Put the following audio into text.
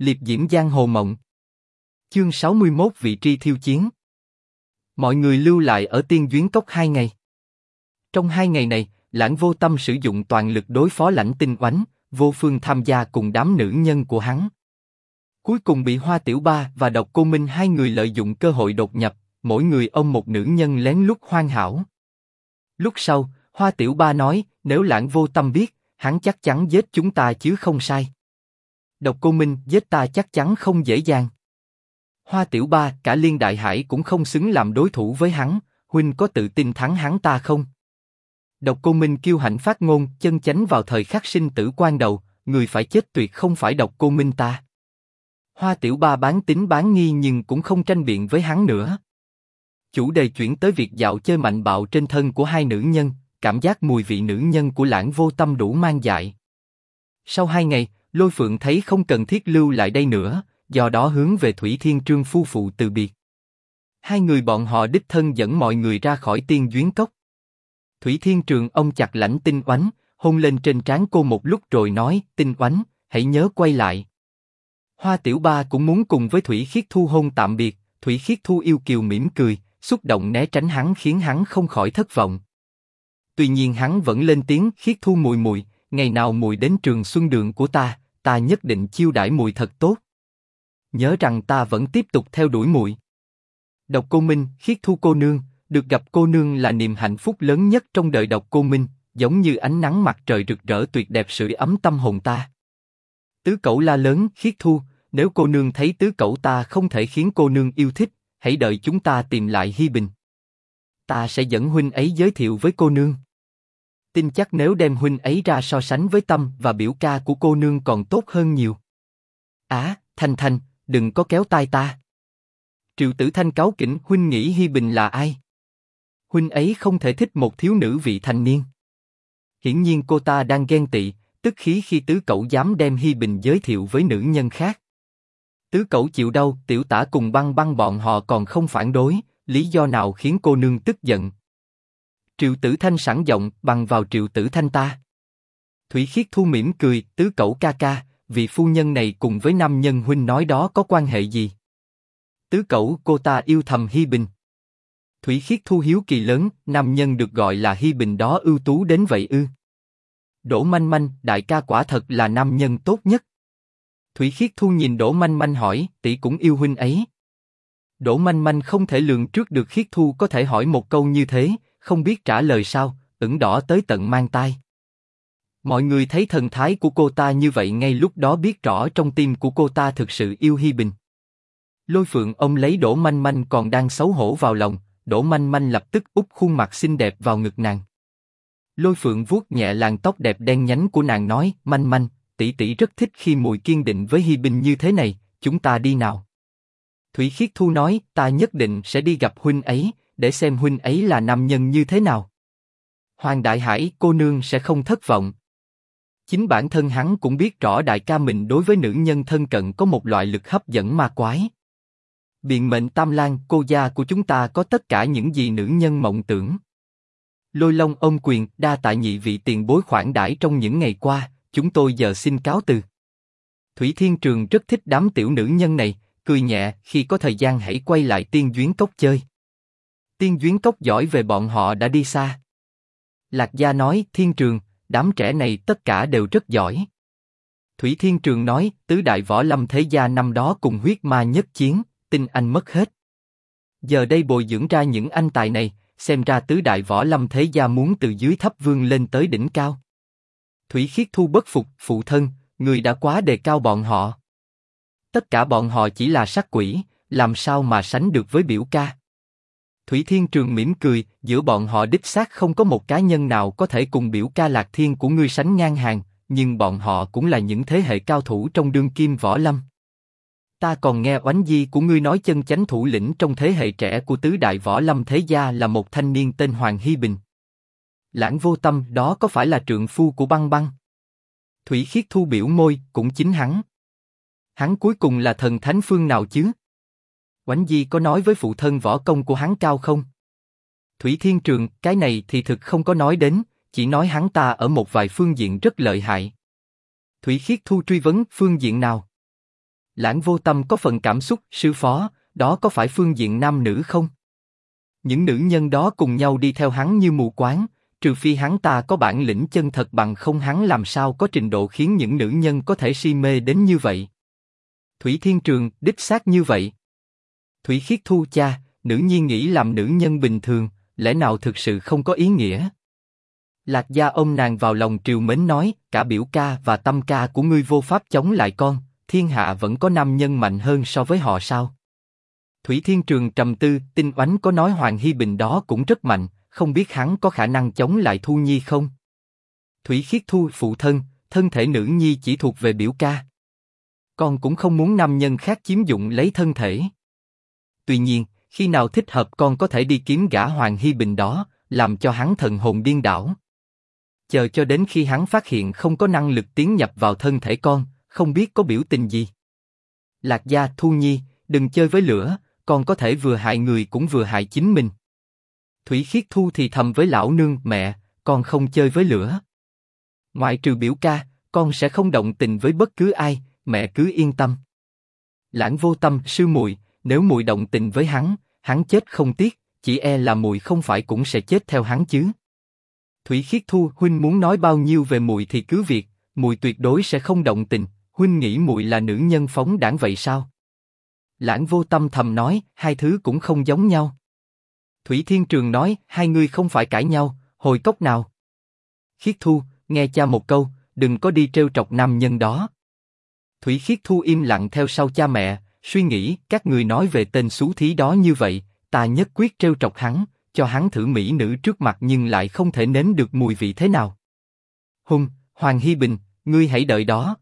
liệp diễm giang hồ mộng. Chương 61 vị tri thiêu chiến. Mọi người lưu lại ở tiên duyến cốc hai ngày. Trong hai ngày này, lãng vô tâm sử dụng toàn lực đối phó lãnh tinh oánh, vô phương tham gia cùng đám nữ nhân của hắn. Cuối cùng bị Hoa Tiểu Ba và Độc Cô Minh hai người lợi dụng cơ hội đột nhập, mỗi người ôm một nữ nhân lén lút hoan hảo. Lúc sau, Hoa Tiểu Ba nói, nếu lãng vô tâm biết, hắn chắc chắn giết chúng ta chứ không sai. Độc Cô Minh giết ta chắc chắn không dễ dàng. Hoa Tiểu Ba, cả Liên Đại Hải cũng không xứng làm đối thủ với hắn, huynh có tự tin thắng hắn ta không? Độc Cô Minh kiêu hãnh phát ngôn, chân chánh vào thời khắc sinh tử quan đầu, người phải chết tuyệt không phải Độc Cô Minh ta. Hoa Tiểu Ba bán tính bán nghi nhưng cũng không tranh biện với hắn nữa. Chủ đề chuyển tới việc dạo chơi mạnh bạo trên thân của hai nữ nhân, cảm giác mùi vị nữ nhân của lãng vô tâm đủ mang dại. Sau hai ngày, Lôi Phượng thấy không cần thiết lưu lại đây nữa, do đó hướng về Thủy Thiên Trương phu phụ từ biệt. Hai người bọn họ đích thân dẫn mọi người ra khỏi tiên duyến cốc. Thủy Thiên Trường ông chặt lãnh tinh oánh, hôn lên trên trán cô một lúc rồi nói, tinh oánh, hãy nhớ quay lại. Hoa Tiểu Ba cũng muốn cùng với Thủy Khiết Thu hôn tạm biệt, Thủy Khiết Thu yêu kiều mỉm cười, xúc động né tránh hắn khiến hắn không khỏi thất vọng. Tuy nhiên hắn vẫn lên tiếng Khiết Thu mùi mùi, ngày nào mùi đến trường xuân đường của ta, ta nhất định chiêu đãi mùi thật tốt. Nhớ rằng ta vẫn tiếp tục theo đuổi mùi. Độc Cô Minh, Khiết Thu cô nương, được gặp cô nương là niềm hạnh phúc lớn nhất trong đời Độc Cô Minh, giống như ánh nắng mặt trời rực rỡ tuyệt đẹp sưởi ấm tâm hồn ta. Tứ Cẩu la lớn, Khiết Thu, nếu cô nương thấy tứ cẩu ta không thể khiến cô nương yêu thích, hãy đợi chúng ta tìm lại Hi Bình. Ta sẽ dẫn huynh ấy giới thiệu với cô nương. Tin chắc nếu đem huynh ấy ra so sánh với tâm và biểu ca của cô nương còn tốt hơn nhiều. Á, Thanh Thanh, đừng có kéo tai ta. Triệu Tử Thanh cáo kỉnh huynh nghĩ Hi Bình là ai? Huynh ấy không thể thích một thiếu nữ vị thành niên. Hiển nhiên cô ta đang ghen tị, tức khí khi tứ cậu dám đem Hi Bình giới thiệu với nữ nhân khác. Tứ cậu chịu đâu, tiểu tả cùng băng băng bọn họ còn không phản đối, lý do nào khiến cô nương tức giận? Triệu Tử Thanh sẵn giọng, bằng vào Triệu Tử Thanh ta. Thủy Khiết Thu mỉm cười, tứ cậu ca ca, vị phu nhân này cùng với nam nhân huynh nói đó có quan hệ gì? Tứ cậu cô ta yêu thầm Hi Bình. Thủy Khiết Thu hiếu kỳ lớn, nam nhân được gọi là Hi Bình đó ưu tú đến vậy ư? Đỗ Manh Manh, đại ca quả thật là nam nhân tốt nhất. Thủy Khiết Thu nhìn Đỗ Manh Manh hỏi, tỷ cũng yêu huynh ấy. Đỗ Manh Manh không thể lường trước được Khiết Thu có thể hỏi một câu như thế, không biết trả lời sao, ửng đỏ tới tận mang tai. Mọi người thấy thần thái của cô ta như vậy ngay lúc đó biết rõ trong tim của cô ta thực sự yêu Hi Bình. Lôi Phượng ông lấy Đỗ Manh Manh còn đang xấu hổ vào lòng, Đỗ Manh Manh lập tức úp khuôn mặt xinh đẹp vào ngực nàng. Lôi Phượng vuốt nhẹ làn tóc đẹp đen nhánh của nàng nói, Manh Manh, tỷ tỷ rất thích khi mùi kiên định với Hi Bình như thế này, chúng ta đi nào. Thủy Khiết Thu nói, ta nhất định sẽ đi gặp huynh ấy, để xem huynh ấy là nam nhân như thế nào. Hoàng Đại Hải, cô nương sẽ không thất vọng. Chính bản thân hắn cũng biết rõ đại ca mình đối với nữ nhân thân cận có một loại lực hấp dẫn ma quái. Biện mệnh Tam Lan, cô gia của chúng ta có tất cả những gì nữ nhân mộng tưởng. Lôi Long ôm quyền, đa tại nhị vị tiền bối khoản đãi trong những ngày qua, chúng tôi giờ xin cáo từ. Thủy Thiên Trường rất thích đám tiểu nữ nhân này, cười nhẹ khi có thời gian hãy quay lại tiên duyến cốc chơi. Tiên duyến cốc giỏi về bọn họ đã đi xa. Lạc Gia nói, Thiên Trường, đám trẻ này tất cả đều rất giỏi. Thủy Thiên Trường nói, tứ đại võ lâm thế gia năm đó cùng huyết ma nhất chiến, tin anh mất hết. Giờ đây bồi dưỡng ra những anh tài này, xem ra tứ đại võ lâm thế gia muốn từ dưới thấp vương lên tới đỉnh cao. Thủy Khiết Thu bất phục, phụ thân, người đã quá đề cao bọn họ. Tất cả bọn họ chỉ là sát quỷ, làm sao mà sánh được với biểu ca? Thủy Thiên Trường mỉm cười, giữa bọn họ đích xác không có một cá nhân nào có thể cùng biểu ca Lạc Thiên của ngươi sánh ngang hàng, nhưng bọn họ cũng là những thế hệ cao thủ trong đương kim võ lâm. Ta còn nghe oánh di của ngươi nói chân chánh thủ lĩnh trong thế hệ trẻ của tứ đại võ lâm thế gia là một thanh niên tên Hoàng Hy Bình. Lãng vô tâm đó có phải là trượng phu của băng băng? Thủy khiết thu biểu môi, cũng chính hắn. Hắn cuối cùng là thần thánh phương nào chứ? Oánh Di có nói với phụ thân võ công của hắn cao không? Thủy Thiên Trường, cái này thì thực không có nói đến, chỉ nói hắn ta ở một vài phương diện rất lợi hại. Thủy Khiết Thu truy vấn phương diện nào? Lãng vô tâm có phần cảm xúc, sư phó, đó có phải phương diện nam nữ không? Những nữ nhân đó cùng nhau đi theo hắn như mù quáng, trừ phi hắn ta có bản lĩnh chân thật bằng không hắn làm sao có trình độ khiến những nữ nhân có thể si mê đến như vậy. Thủy Thiên Trường, đích xác như vậy. Thủy Khiết Thu cha, nữ nhi nghĩ làm nữ nhân bình thường, lẽ nào thực sự không có ý nghĩa? Lạc gia ôm nàng vào lòng triều mến nói, cả biểu ca và tâm ca của ngươi vô pháp chống lại con, thiên hạ vẫn có nam nhân mạnh hơn so với họ sao? Thủy Thiên Trường trầm tư, tinh oánh có nói Hoàng Hy Bình đó cũng rất mạnh, không biết hắn có khả năng chống lại Thu Nhi không? Thủy Khiết Thu phụ thân, thân thể nữ nhi chỉ thuộc về biểu ca. Con cũng không muốn nam nhân khác chiếm dụng lấy thân thể. Tuy nhiên, khi nào thích hợp con có thể đi kiếm gã Hoàng Hy Bình đó, làm cho hắn thần hồn điên đảo. Chờ cho đến khi hắn phát hiện không có năng lực tiến nhập vào thân thể con, không biết có biểu tình gì. Lạc gia Thu Nhi, đừng chơi với lửa, con có thể vừa hại người cũng vừa hại chính mình. Thủy Khiết Thu thì thầm với lão nương, mẹ, con không chơi với lửa. Ngoại trừ biểu ca, con sẽ không động tình với bất cứ ai, mẹ cứ yên tâm. Lãng vô tâm, sư muội, nếu mùi động tình với hắn, hắn chết không tiếc, chỉ e là mùi không phải cũng sẽ chết theo hắn chứ. Thủy Khiết Thu, huynh muốn nói bao nhiêu về mùi thì cứ việc, mùi tuyệt đối sẽ không động tình. Huynh nghĩ mùi là nữ nhân phóng đảng vậy sao? Lãng vô tâm thầm nói, hai thứ cũng không giống nhau. Thủy Thiên Trường nói, hai người không phải cãi nhau, hồi cốc nào. Khiết Thu, nghe cha một câu, đừng có đi trêu trọc nam nhân đó. Thủy Khiết Thu im lặng theo sau cha mẹ, suy nghĩ, các người nói về tên xú thí đó như vậy, ta nhất quyết treo trọc hắn, cho hắn thử mỹ nữ trước mặt nhưng lại không thể nếm được mùi vị thế nào. Hùng, Hoàng Hy Bình, ngươi hãy đợi đó.